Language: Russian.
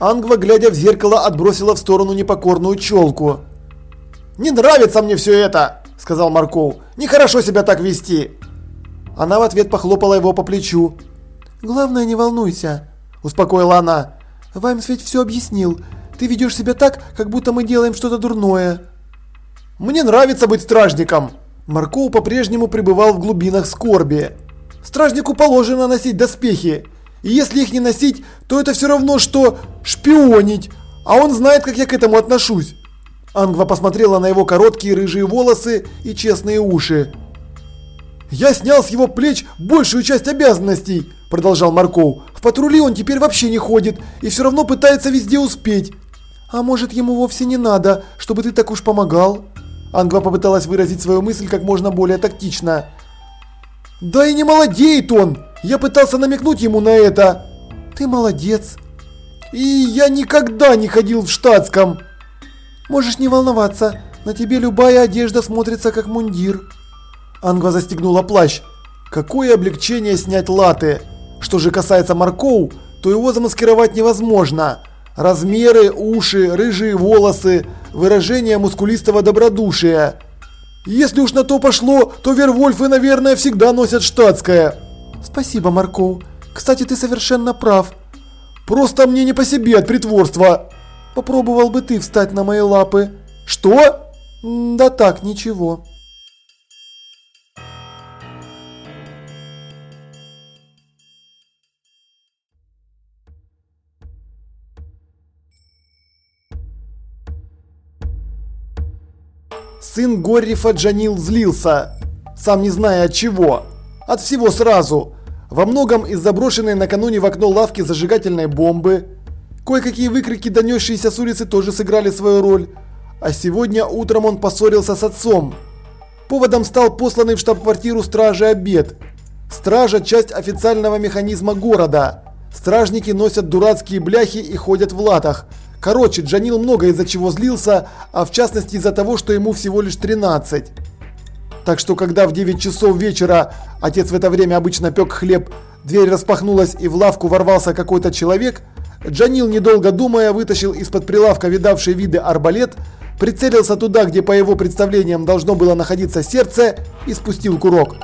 Ангва, глядя в зеркало, отбросила в сторону непокорную челку. «Не нравится мне все это!» – сказал Марков. «Нехорошо себя так вести!» Она в ответ похлопала его по плечу. «Главное, не волнуйся», – успокоила она. «Ваймс ведь все объяснил. Ты ведешь себя так, как будто мы делаем что-то дурное». «Мне нравится быть стражником!» Марков по-прежнему пребывал в глубинах скорби. «Стражнику положено носить доспехи. И если их не носить, то это все равно, что шпионить. А он знает, как я к этому отношусь». Ангва посмотрела на его короткие рыжие волосы и честные уши. «Я снял с его плеч большую часть обязанностей», – продолжал Марков. «В патрули он теперь вообще не ходит и все равно пытается везде успеть». «А может, ему вовсе не надо, чтобы ты так уж помогал?» Ангва попыталась выразить свою мысль как можно более тактично. «Да и не молодеет он! Я пытался намекнуть ему на это!» «Ты молодец!» «И я никогда не ходил в штатском!» «Можешь не волноваться, на тебе любая одежда смотрится как мундир!» Ангва застегнула плащ. Какое облегчение снять латы! Что же касается Маркоу, то его замаскировать невозможно. Размеры, уши, рыжие волосы, выражение мускулистого добродушия. Если уж на то пошло, то Вервольфы, наверное, всегда носят штатское. Спасибо, Маркоу. Кстати, ты совершенно прав. Просто мне не по себе от притворства. Попробовал бы ты встать на мои лапы. Что? Да так, ничего. Сын Горрифа Джанил злился, сам не зная от чего. От всего сразу. Во многом из заброшенной накануне в окно лавки зажигательной бомбы. Кое-какие выкрики, донесшиеся с улицы, тоже сыграли свою роль. А сегодня утром он поссорился с отцом. Поводом стал посланный в штаб-квартиру стражи обед. Стража – часть официального механизма города. Стражники носят дурацкие бляхи и ходят в латах – Короче, Джанил много из-за чего злился, а в частности из-за того, что ему всего лишь 13. Так что когда в 9 часов вечера, отец в это время обычно пек хлеб, дверь распахнулась и в лавку ворвался какой-то человек, Джанил, недолго думая, вытащил из-под прилавка видавший виды арбалет, прицелился туда, где по его представлениям должно было находиться сердце и спустил курок.